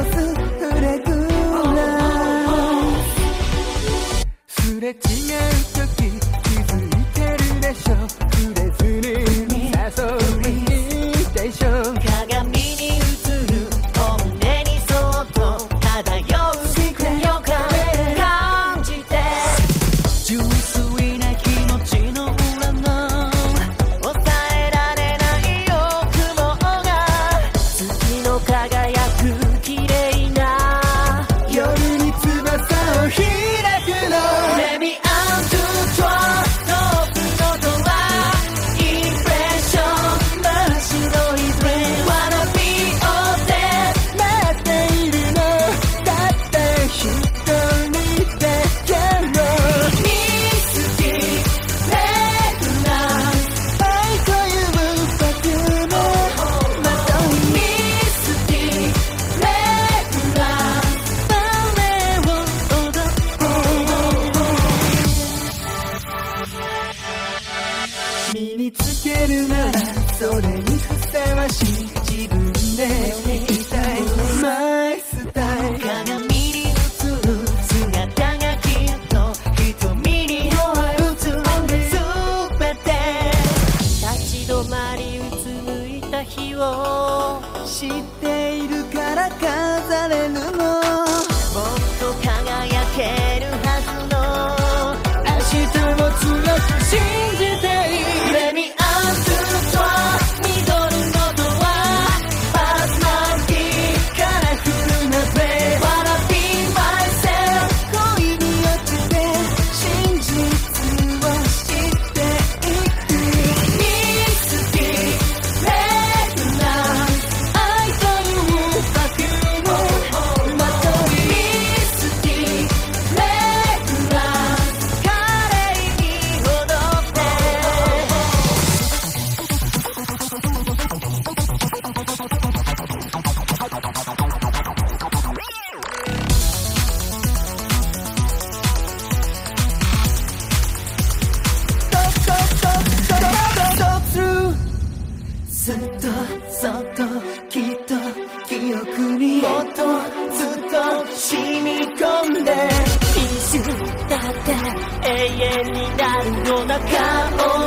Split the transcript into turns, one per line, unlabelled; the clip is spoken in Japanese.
我曾。につけるならそれにふさわしい自分で生きたい。マイスタイル。
鏡に映る姿がきっと瞳に映るて立ち止まりうつむいた日を。
知っているから飾れるの。
永遠になるような顔